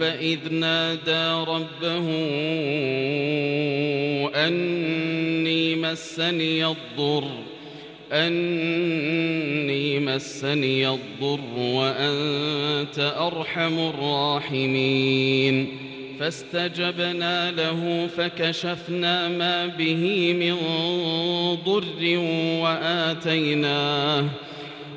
وأيوب إذ نادى ربه أني مسني الضر أني مسني الضر وأنت أرحم الراحمين. فاستجبنا له فكشفنا ما به من ضر وآتيناه.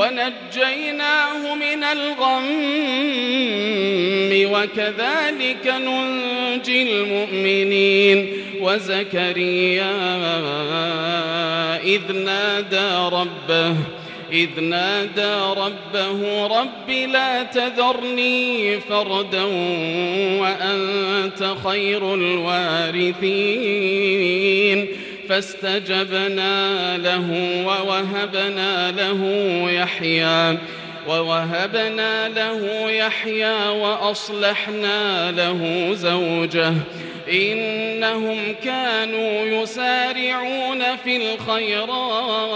ونجيناه من الغم وكذلك ننجي المؤمنين وزكريا إذ نادى ربه إذ نادى ربه رب لا تذرني فردا وأنت خير الوارثين. فاستجبنا له ووهبنا له يحيى ووهبنا له يحيى وأصلحنا له زوجه. إنهم كانوا يسارعون في الخيرات.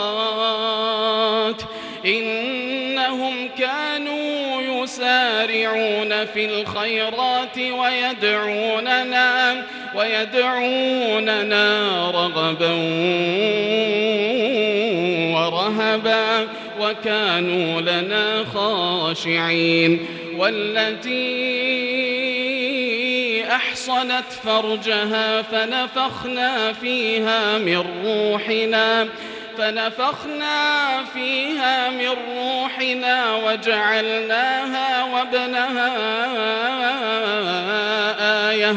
إنهم كانوا يسارعون في الخيرات ويدعوننا ويدعوننا رغبا ورهبا وكانوا لنا خاشعين والتي أحصنت فرجها فنفخنا فيها من روحنا فنفخنا فيها من روحنا وجعلناها وابنها آية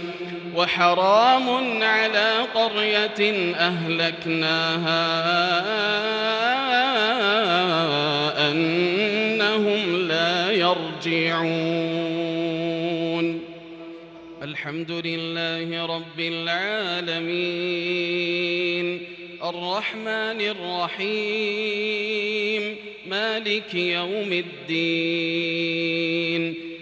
وحرام على قرية أهلكناها أنهم لا يرجعون. الحمد لله رب العالمين. الرحمن الرحيم. مالك يوم الدين.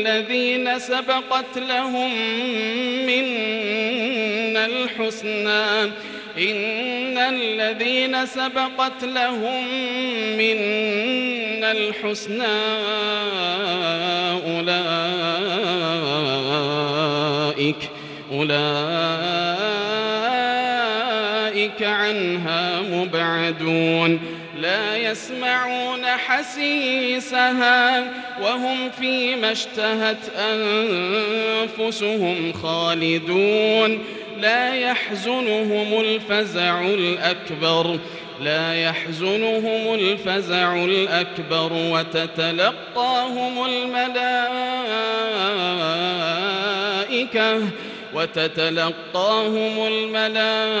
الذين سبقت لهم منا الحسنى. إن الذين سبقت لهم منا الحسنى أولئك أولئك عنها مبعدون. لا يسمعون حسيسها. وهم فيما اشتهت أنفسهم خالدون. لا يحزنهم الفزع الأكبر لا يحزنهم الفزع الأكبر وتتلقاهم الملائكة وتتلقاهم الملائكة.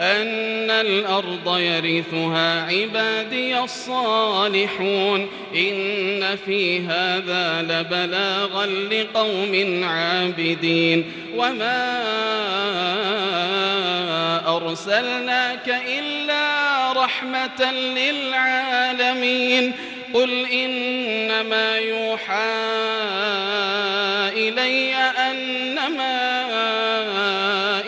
أن الأرض يرثها عبادي الصالحون إن في هذا لبلاغا لقوم عابدين. وما أرسلناك إلا رحمة للعالمين. قل إنما يوحى إلي أنما